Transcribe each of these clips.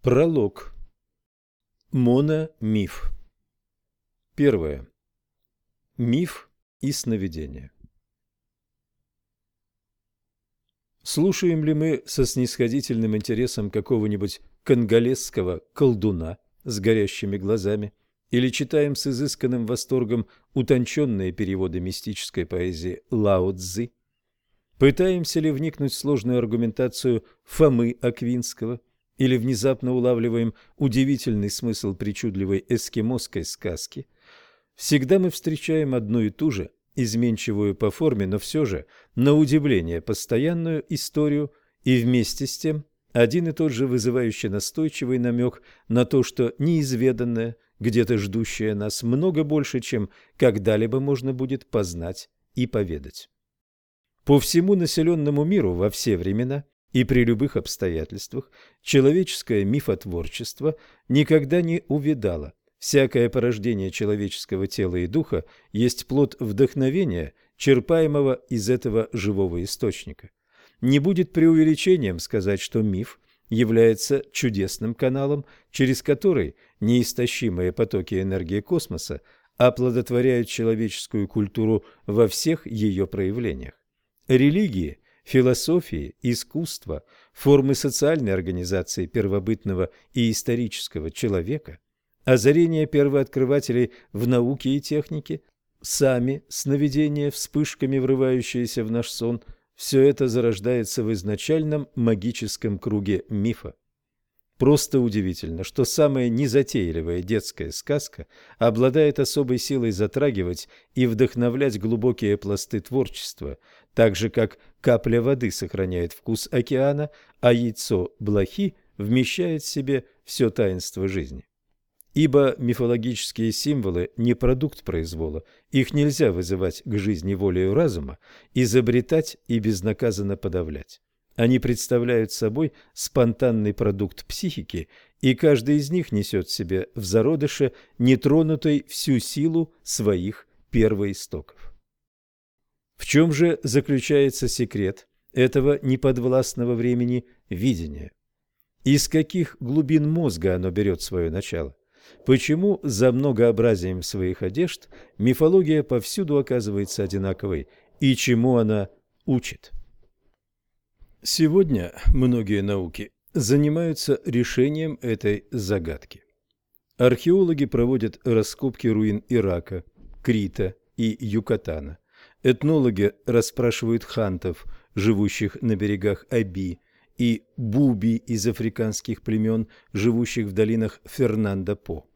Пролог. Мономиф. Первое. Миф и сновидение. Слушаем ли мы со снисходительным интересом какого-нибудь конголезского колдуна с горящими глазами, или читаем с изысканным восторгом утонченные переводы мистической поэзии Лао Цзы? Пытаемся ли вникнуть в сложную аргументацию Фомы Аквинского – или внезапно улавливаем удивительный смысл причудливой эскимосской сказки, всегда мы встречаем одну и ту же, изменчивую по форме, но все же, на удивление, постоянную историю и вместе с тем один и тот же вызывающий настойчивый намек на то, что неизведанное, где-то ждущее нас много больше, чем когда-либо можно будет познать и поведать. По всему населенному миру во все времена и при любых обстоятельствах человеческое мифотворчество никогда не увядало. Всякое порождение человеческого тела и духа есть плод вдохновения, черпаемого из этого живого источника. Не будет преувеличением сказать, что миф является чудесным каналом, через который неистощимые потоки энергии космоса оплодотворяют человеческую культуру во всех ее проявлениях. Религии – философии, искусства, формы социальной организации первобытного и исторического человека, озарение первооткрывателей в науке и технике, сами сновидения, вспышками врывающиеся в наш сон – все это зарождается в изначальном магическом круге мифа. Просто удивительно, что самая незатейливая детская сказка обладает особой силой затрагивать и вдохновлять глубокие пласты творчества, так же как капля воды сохраняет вкус океана, а яйцо блохи вмещает в себе все таинство жизни. Ибо мифологические символы не продукт произвола, их нельзя вызывать к жизни волею разума, изобретать и безнаказанно подавлять. Они представляют собой спонтанный продукт психики, и каждый из них несет в себе в зародыше нетронутой всю силу своих первоистоков. В чем же заключается секрет этого неподвластного времени видения? Из каких глубин мозга оно берет свое начало? Почему за многообразием своих одежд мифология повсюду оказывается одинаковой и чему она учит? Сегодня многие науки занимаются решением этой загадки. Археологи проводят раскопки руин Ирака, Крита и Юкатана. Этнологи расспрашивают хантов, живущих на берегах Аби, и буби из африканских племен, живущих в долинах Фернандо-По.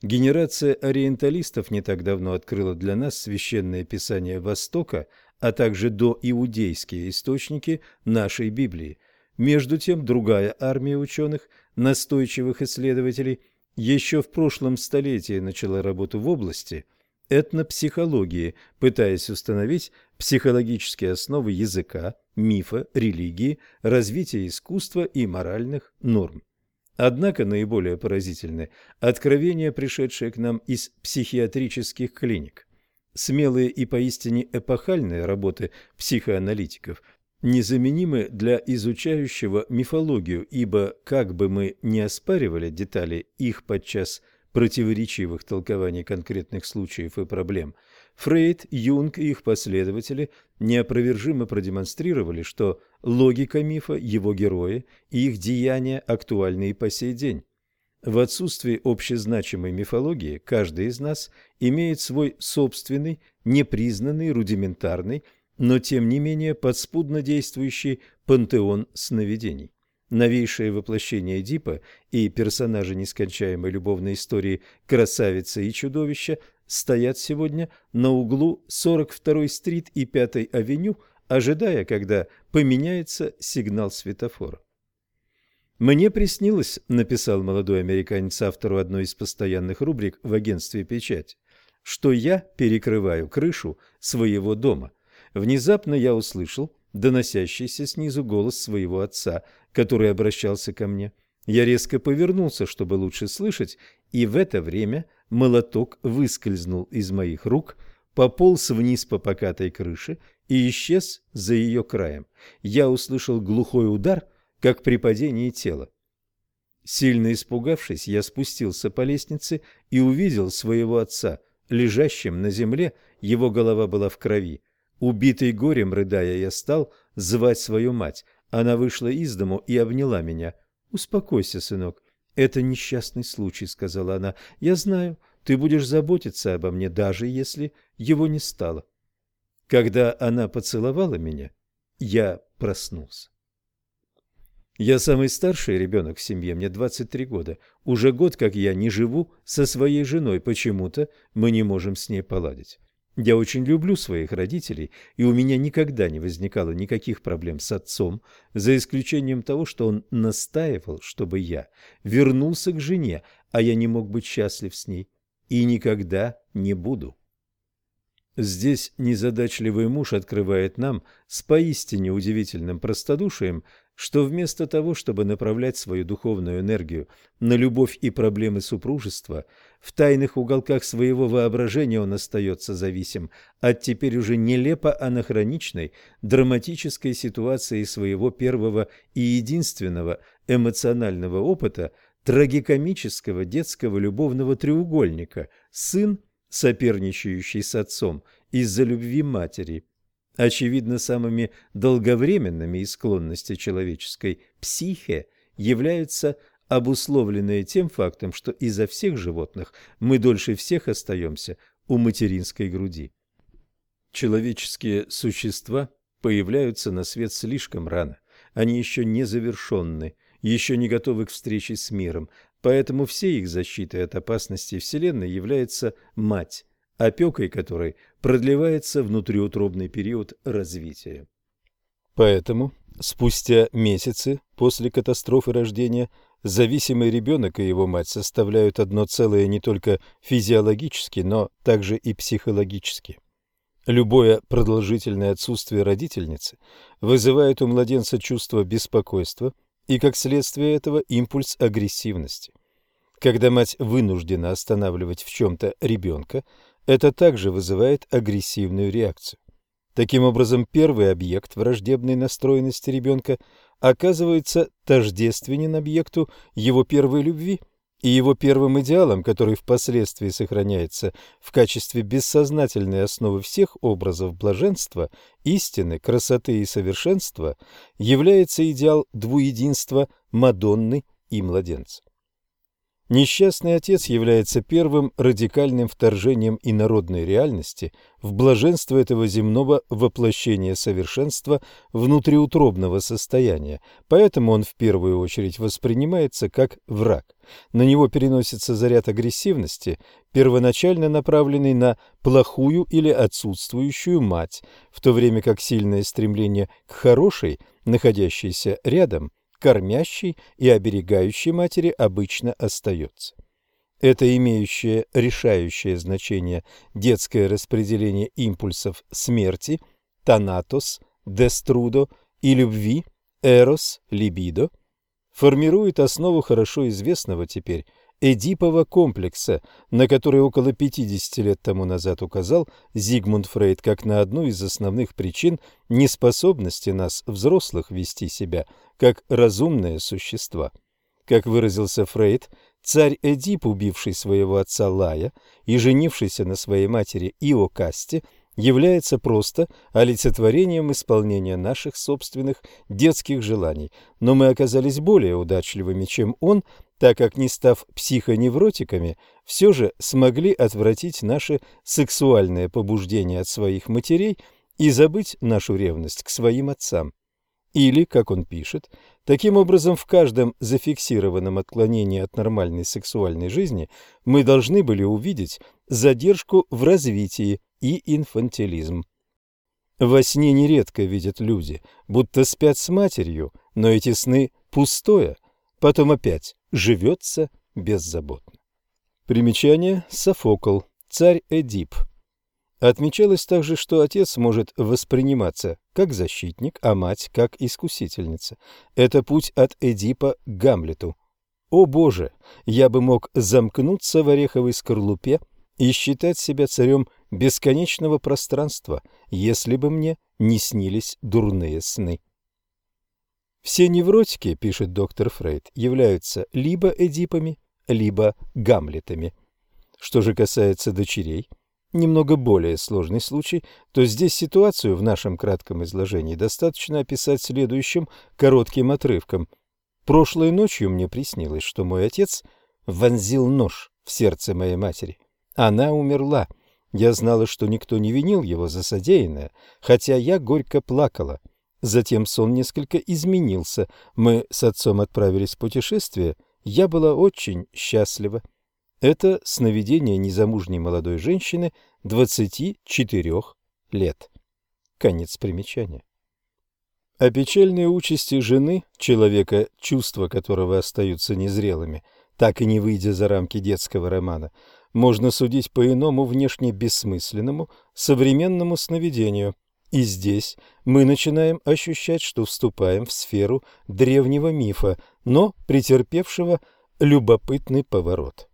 Генерация ориенталистов не так давно открыла для нас священное писание Востока, а также доиудейские источники нашей Библии. Между тем, другая армия ученых, настойчивых исследователей, еще в прошлом столетии начала работу в области этнопсихологии, пытаясь установить психологические основы языка, мифа, религии, развития искусства и моральных норм. Однако наиболее поразительны откровения, пришедшие к нам из психиатрических клиник – Смелые и поистине эпохальные работы психоаналитиков незаменимы для изучающего мифологию, ибо, как бы мы ни оспаривали детали их подчас противоречивых толкований конкретных случаев и проблем, Фрейд, Юнг и их последователи неопровержимо продемонстрировали, что логика мифа, его герои и их деяния актуальны и по сей день. В отсутствии общезначимой мифологии каждый из нас имеет свой собственный, непризнанный, рудиментарный, но тем не менее подспудно действующий пантеон сновидений. Новейшее воплощение Эдипа и персонажи нескончаемой любовной истории «Красавица и чудовище» стоят сегодня на углу 42-й стрит и 5-й авеню, ожидая, когда поменяется сигнал светофора. «Мне приснилось», — написал молодой американец автору одной из постоянных рубрик в агентстве «Печать», «что я перекрываю крышу своего дома. Внезапно я услышал доносящийся снизу голос своего отца, который обращался ко мне. Я резко повернулся, чтобы лучше слышать, и в это время молоток выскользнул из моих рук, пополз вниз по покатой крыше и исчез за ее краем. Я услышал глухой удар — как при падении тела. Сильно испугавшись, я спустился по лестнице и увидел своего отца, лежащим на земле, его голова была в крови. Убитый горем, рыдая, я стал звать свою мать. Она вышла из дому и обняла меня. «Успокойся, сынок, это несчастный случай», — сказала она. «Я знаю, ты будешь заботиться обо мне, даже если его не стало». Когда она поцеловала меня, я проснулся. Я самый старший ребенок в семье, мне 23 года. Уже год, как я не живу со своей женой, почему-то мы не можем с ней поладить. Я очень люблю своих родителей, и у меня никогда не возникало никаких проблем с отцом, за исключением того, что он настаивал, чтобы я вернулся к жене, а я не мог быть счастлив с ней, и никогда не буду. Здесь незадачливый муж открывает нам с поистине удивительным простодушием, что вместо того, чтобы направлять свою духовную энергию на любовь и проблемы супружества, в тайных уголках своего воображения он остается зависим от теперь уже нелепо анахроничной драматической ситуации своего первого и единственного эмоционального опыта трагикомического детского любовного треугольника «сын – соперничающий с отцом из-за любви матери. Очевидно, самыми долговременными из склонностей человеческой психе являются обусловленные тем фактом, что изо всех животных мы дольше всех остаемся у материнской груди. Человеческие существа появляются на свет слишком рано, они еще не завершенны, еще не готовы к встрече с миром, Поэтому всей их защитой от опасностей Вселенной является мать, опекой которой продлевается внутриутробный период развития. Поэтому спустя месяцы после катастрофы рождения зависимый ребенок и его мать составляют одно целое не только физиологически, но также и психологически. Любое продолжительное отсутствие родительницы вызывает у младенца чувство беспокойства, и, как следствие этого, импульс агрессивности. Когда мать вынуждена останавливать в чем-то ребенка, это также вызывает агрессивную реакцию. Таким образом, первый объект враждебной настроенности ребенка оказывается тождественен объекту его первой любви – и его первым идеалом, который впоследствии сохраняется в качестве бессознательной основы всех образов блаженства, истины, красоты и совершенства, является идеал двуединства Мадонны и младенца. Несчастный отец является первым радикальным вторжением инородной реальности в блаженство этого земного воплощения совершенства внутриутробного состояния, поэтому он в первую очередь воспринимается как враг. На него переносится заряд агрессивности, первоначально направленный на плохую или отсутствующую мать, в то время как сильное стремление к хорошей, находящейся рядом – кормящей и оберегающей матери обычно остается. Это имеющее решающее значение детское распределение импульсов смерти, танатос, деструдо и любви, эрос, либидо, формирует основу хорошо известного теперь Эдипова комплекса, на который около 50 лет тому назад указал Зигмунд Фрейд как на одну из основных причин неспособности нас, взрослых, вести себя как разумные существа. Как выразился Фрейд, царь Эдип, убивший своего отца Лая и женившийся на своей матери Иокасте, является просто олицетворением исполнения наших собственных детских желаний, но мы оказались более удачливыми, чем он, так как, не став психоневротиками, все же смогли отвратить наши сексуальные побуждения от своих матерей и забыть нашу ревность к своим отцам. Или, как он пишет, таким образом в каждом зафиксированном отклонении от нормальной сексуальной жизни мы должны были увидеть задержку в развитии и инфантилизм. Во сне нередко видят люди, будто спят с матерью, но эти сны пустое, потом опять живется беззаботно. Примечание Софокл, царь Эдип. Отмечалось также, что отец может восприниматься как защитник, а мать как искусительница. Это путь от Эдипа к Гамлету. О боже, я бы мог замкнуться в ореховой скорлупе и считать себя царем бесконечного пространства, если бы мне не снились дурные сны. Все невротики, пишет доктор Фрейд, являются либо Эдипами, либо Гамлетами. Что же касается дочерей, немного более сложный случай, то здесь ситуацию в нашем кратком изложении достаточно описать следующим коротким отрывком. Прошлой ночью мне приснилось, что мой отец вонзил нож в сердце моей матери. Она умерла. Я знала, что никто не винил его за содеянное, хотя я горько плакала. Затем сон несколько изменился. Мы с отцом отправились в путешествие. Я была очень счастлива. Это сновидение незамужней молодой женщины 24 лет. Конец примечания. О печальной участи жены, человека, чувства которого остаются незрелыми, так и не выйдя за рамки детского романа, можно судить по иному внешне бессмысленному современному сновидению – и здесь мы начинаем ощущать, что вступаем в сферу древнего мифа, но претерпевшего любопытный поворот.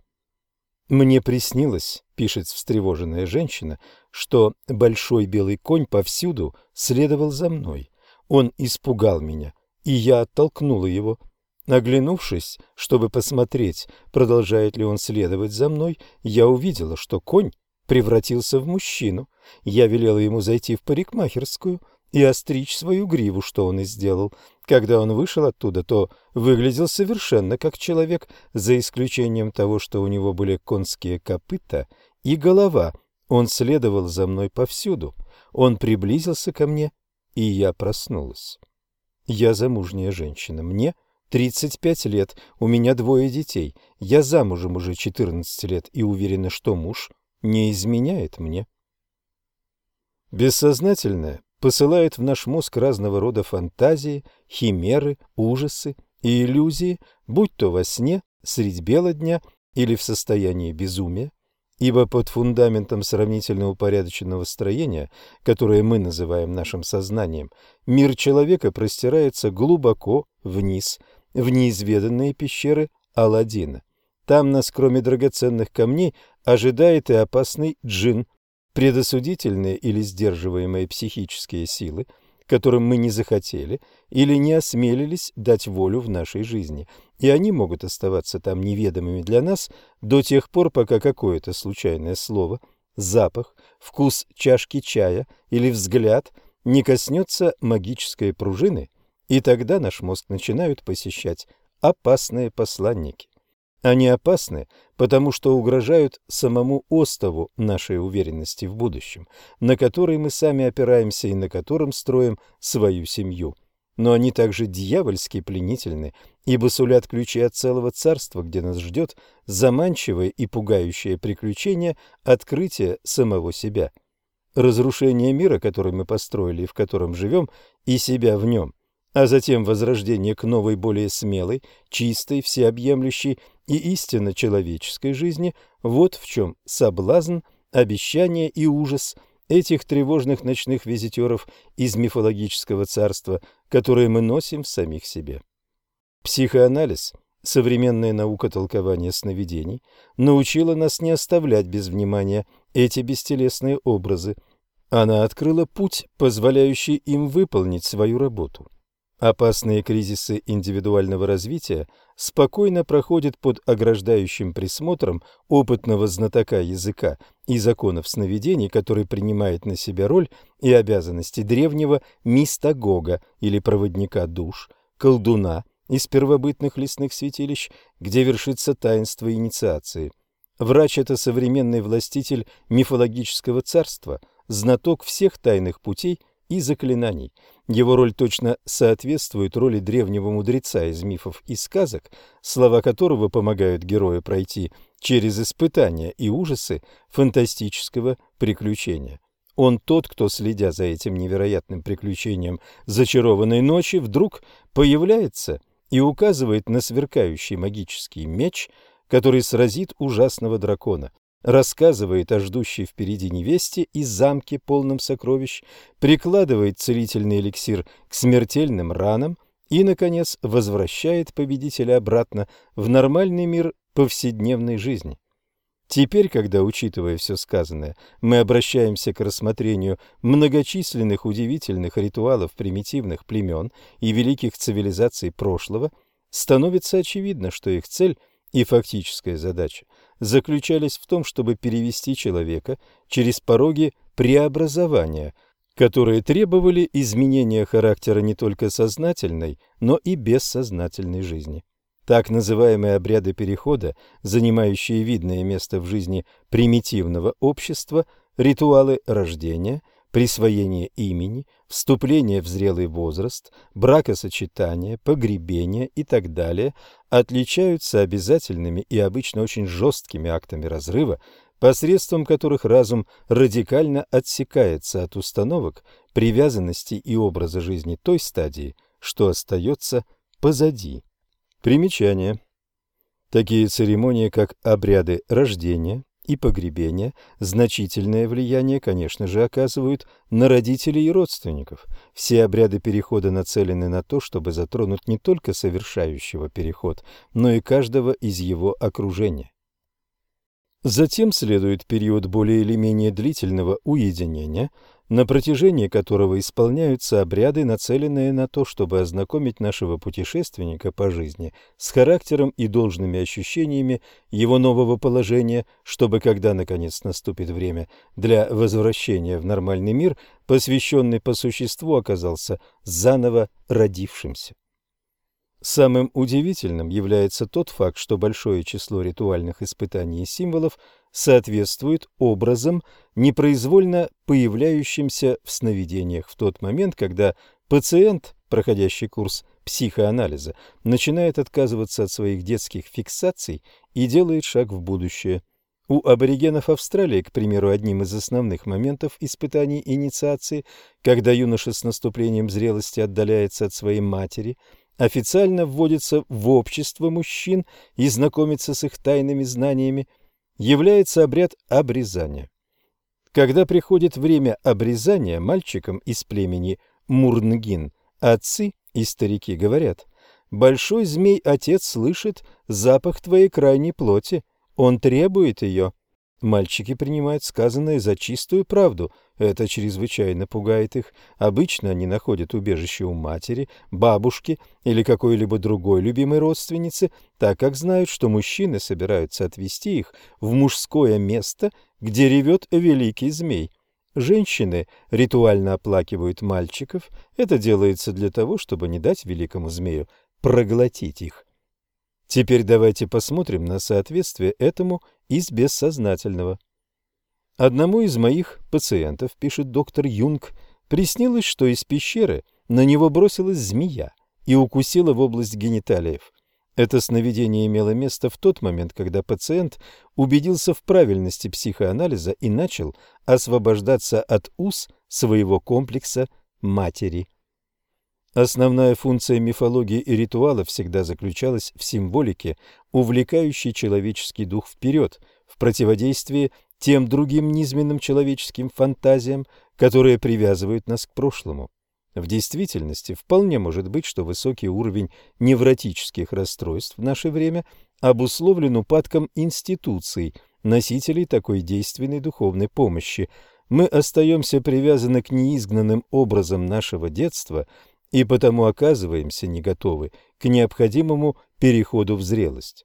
«Мне приснилось, — пишет встревоженная женщина, — что большой белый конь повсюду следовал за мной. Он испугал меня, и я оттолкнула его. Оглянувшись, чтобы посмотреть, продолжает ли он следовать за мной, я увидела, что конь превратился в мужчину. Я велела ему зайти в парикмахерскую и остричь свою гриву, что он и сделал. Когда он вышел оттуда, то выглядел совершенно как человек, за исключением того, что у него были конские копыта и голова. Он следовал за мной повсюду. Он приблизился ко мне, и я проснулась. Я замужняя женщина. Мне 35 лет, у меня двое детей. Я замужем уже 14 лет и уверена, что муж не изменяет мне. Бессознательное посылает в наш мозг разного рода фантазии, химеры, ужасы и иллюзии, будь то во сне, средь бела дня или в состоянии безумия, ибо под фундаментом сравнительно упорядоченного строения, которое мы называем нашим сознанием, мир человека простирается глубоко вниз, в неизведанные пещеры Аладдина. Там нас, кроме драгоценных камней, ожидает и опасный джин, предосудительные или сдерживаемые психические силы, которым мы не захотели или не осмелились дать волю в нашей жизни, и они могут оставаться там неведомыми для нас до тех пор, пока какое-то случайное слово, запах, вкус чашки чая или взгляд не коснется магической пружины, и тогда наш мозг начинают посещать опасные посланники. Они опасны, потому что угрожают самому остову нашей уверенности в будущем, на который мы сами опираемся и на котором строим свою семью. Но они также дьявольски пленительны, ибо сулят ключи от целого царства, где нас ждет заманчивое и пугающее приключение открытия самого себя. Разрушение мира, который мы построили и в котором живем, и себя в нем а затем возрождение к новой, более смелой, чистой, всеобъемлющей и истинно человеческой жизни, вот в чем соблазн, обещание и ужас этих тревожных ночных визитеров из мифологического царства, которые мы носим в самих себе. Психоанализ, современная наука толкования сновидений, научила нас не оставлять без внимания эти бестелесные образы. Она открыла путь, позволяющий им выполнить свою работу – Опасные кризисы индивидуального развития спокойно проходят под ограждающим присмотром опытного знатока языка и законов сновидений, который принимает на себя роль и обязанности древнего мистагога или проводника душ, колдуна из первобытных лесных святилищ, где вершится таинство инициации. Врач – это современный властитель мифологического царства, знаток всех тайных путей и заклинаний. Его роль точно соответствует роли древнего мудреца из мифов и сказок, слова которого помогают герою пройти через испытания и ужасы фантастического приключения. Он тот, кто, следя за этим невероятным приключением зачарованной ночи, вдруг появляется и указывает на сверкающий магический меч, который сразит ужасного дракона, рассказывает о ждущей впереди невесте из замке полном сокровищ, прикладывает целительный эликсир к смертельным ранам и, наконец, возвращает победителя обратно в нормальный мир повседневной жизни. Теперь, когда, учитывая все сказанное, мы обращаемся к рассмотрению многочисленных удивительных ритуалов примитивных племен и великих цивилизаций прошлого, становится очевидно, что их цель и фактическая задача заключались в том, чтобы перевести человека через пороги преобразования, которые требовали изменения характера не только сознательной, но и бессознательной жизни. Так называемые обряды перехода, занимающие видное место в жизни примитивного общества, ритуалы рождения, присвоения имени, вступления в зрелый возраст, бракосочетания, погребения и так далее, отличаются обязательными и обычно очень жесткими актами разрыва, посредством которых разум радикально отсекается от установок, привязанности и образа жизни той стадии, что остается позади. Примечание. Такие церемонии, как обряды рождения и погребения, значительное влияние, конечно же, оказывают на родителей и родственников. Все обряды перехода нацелены на то, чтобы затронуть не только совершающего переход, но и каждого из его окружения. Затем следует период более или менее длительного уединения, на протяжении которого исполняются обряды, нацеленные на то, чтобы ознакомить нашего путешественника по жизни с характером и должными ощущениями его нового положения, чтобы, когда наконец наступит время для возвращения в нормальный мир, посвященный по существу оказался заново родившимся. Самым удивительным является тот факт, что большое число ритуальных испытаний и символов соответствует образам, непроизвольно появляющимся в сновидениях в тот момент, когда пациент, проходящий курс психоанализа, начинает отказываться от своих детских фиксаций и делает шаг в будущее. У аборигенов Австралии, к примеру, одним из основных моментов испытаний инициации, когда юноша с наступлением зрелости отдаляется от своей матери – официально вводится в общество мужчин и знакомится с их тайными знаниями, является обряд обрезания. Когда приходит время обрезания мальчикам из племени Мурнгин, отцы и старики говорят, «Большой змей-отец слышит запах твоей крайней плоти, он требует ее». Мальчики принимают сказанное за чистую правду. Это чрезвычайно пугает их. Обычно они находят убежище у матери, бабушки или какой-либо другой любимой родственницы, так как знают, что мужчины собираются отвести их в мужское место, где ревет великий змей. Женщины ритуально оплакивают мальчиков. Это делается для того, чтобы не дать великому змею проглотить их. Теперь давайте посмотрим на соответствие этому из бессознательного. Одному из моих пациентов, пишет доктор Юнг, приснилось, что из пещеры на него бросилась змея и укусила в область гениталиев. Это сновидение имело место в тот момент, когда пациент убедился в правильности психоанализа и начал освобождаться от уз своего комплекса матери. Основная функция мифологии и ритуала всегда заключалась в символике, увлекающей человеческий дух вперед, в противодействии тем другим низменным человеческим фантазиям, которые привязывают нас к прошлому. В действительности вполне может быть, что высокий уровень невротических расстройств в наше время обусловлен упадком институций, носителей такой действенной духовной помощи. Мы остаемся привязаны к неизгнанным образам нашего детства – и потому оказываемся не готовы к необходимому переходу в зрелость.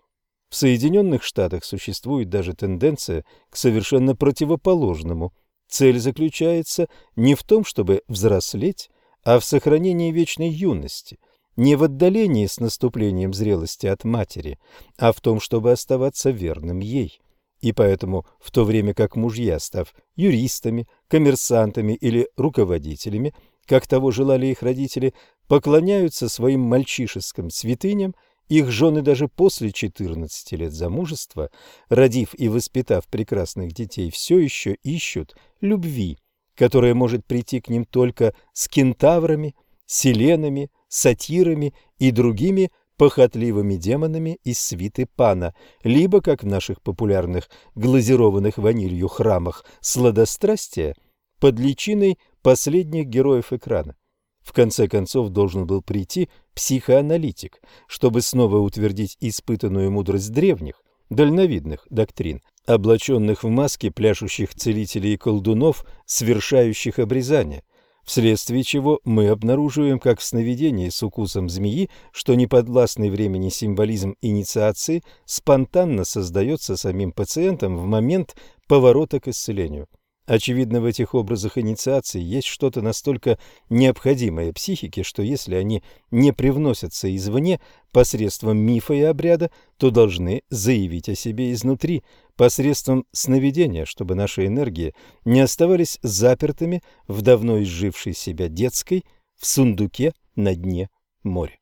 В Соединенных Штатах существует даже тенденция к совершенно противоположному. Цель заключается не в том, чтобы взрослеть, а в сохранении вечной юности, не в отдалении с наступлением зрелости от матери, а в том, чтобы оставаться верным ей. И поэтому, в то время как мужья, став юристами, коммерсантами или руководителями, как того желали их родители, поклоняются своим мальчишеским святыням, их жены даже после 14 лет замужества, родив и воспитав прекрасных детей, все еще ищут любви, которая может прийти к ним только с кентаврами, селенами, сатирами и другими похотливыми демонами из свиты пана, либо, как в наших популярных глазированных ванилью храмах сладострастия, под личиной последних героев экрана. В конце концов должен был прийти психоаналитик, чтобы снова утвердить испытанную мудрость древних, дальновидных доктрин, облаченных в маски пляшущих целителей и колдунов, совершающих обрезание, вследствие чего мы обнаруживаем, как в сновидении с укусом змеи, что неподвластный времени символизм инициации спонтанно создается самим пациентом в момент поворота к исцелению. Очевидно, в этих образах инициации есть что-то настолько необходимое психике, что если они не привносятся извне посредством мифа и обряда, то должны заявить о себе изнутри, посредством сновидения, чтобы наши энергии не оставались запертыми в давно изжившей себя детской в сундуке на дне моря.